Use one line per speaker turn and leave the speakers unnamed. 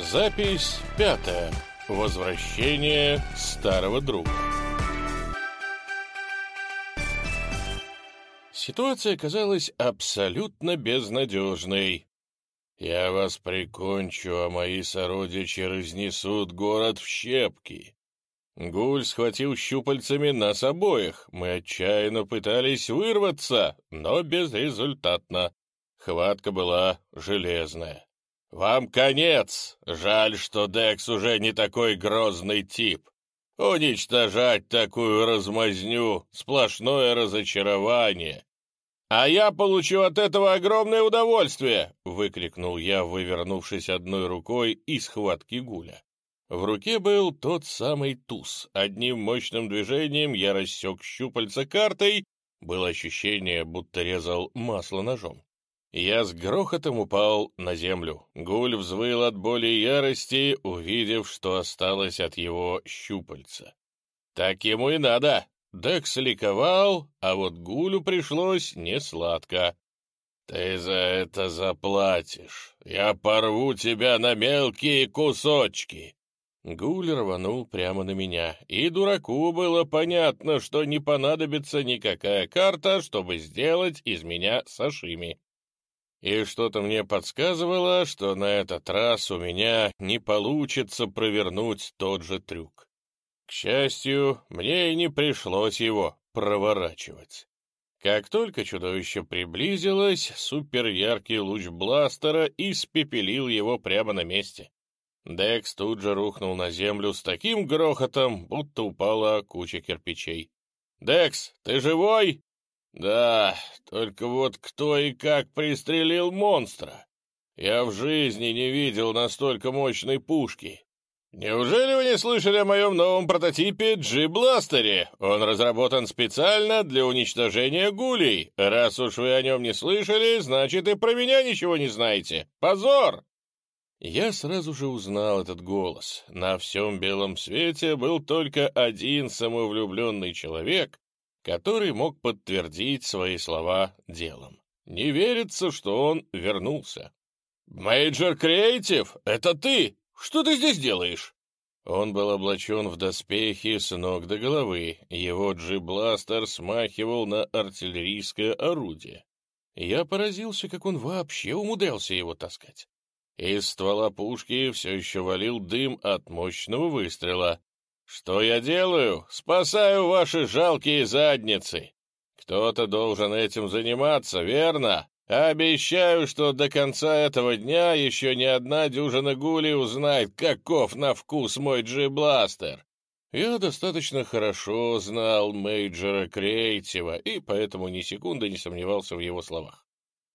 Запись пятая. Возвращение старого друга. Ситуация казалась абсолютно безнадежной. «Я вас прикончу, а мои сородичи разнесут город в щепки». Гуль схватил щупальцами нас обоих. Мы отчаянно пытались вырваться, но безрезультатно. Хватка была железная. «Вам конец! Жаль, что Декс уже не такой грозный тип. Уничтожать такую размазню — сплошное разочарование. А я получу от этого огромное удовольствие!» — выкрикнул я, вывернувшись одной рукой из схватки Гуля. В руке был тот самый туз. Одним мощным движением я рассек щупальца картой. Было ощущение, будто резал масло ножом. Я с грохотом упал на землю. Гуль взвыл от боли и ярости, увидев, что осталось от его щупальца. Так ему и надо. Декс ликовал, а вот Гулю пришлось несладко. «Ты за это заплатишь. Я порву тебя на мелкие кусочки!» Гуль рванул прямо на меня, и дураку было понятно, что не понадобится никакая карта, чтобы сделать из меня сашими и что-то мне подсказывало, что на этот раз у меня не получится провернуть тот же трюк. К счастью, мне и не пришлось его проворачивать. Как только чудовище приблизилось, суперяркий луч бластера испепелил его прямо на месте. Декс тут же рухнул на землю с таким грохотом, будто упала куча кирпичей. «Декс, ты живой?» «Да, только вот кто и как пристрелил монстра? Я в жизни не видел настолько мощной пушки. Неужели вы не слышали о моем новом прототипе G-бластере? Он разработан специально для уничтожения гулей. Раз уж вы о нем не слышали, значит и про меня ничего не знаете. Позор!» Я сразу же узнал этот голос. На всем белом свете был только один самовлюбленный человек, который мог подтвердить свои слова делом. Не верится, что он вернулся. «Мейджор Креатив, это ты! Что ты здесь делаешь?» Он был облачен в доспехи с ног до головы, его джи-бластер смахивал на артиллерийское орудие. Я поразился, как он вообще умудрялся его таскать. Из ствола пушки все еще валил дым от мощного выстрела. «Что я делаю? Спасаю ваши жалкие задницы. Кто-то должен этим заниматься, верно? Обещаю, что до конца этого дня еще ни одна дюжина гулей узнает, каков на вкус мой джи-бластер». Я достаточно хорошо знал Мейджора Креатива и поэтому ни секунды не сомневался в его словах.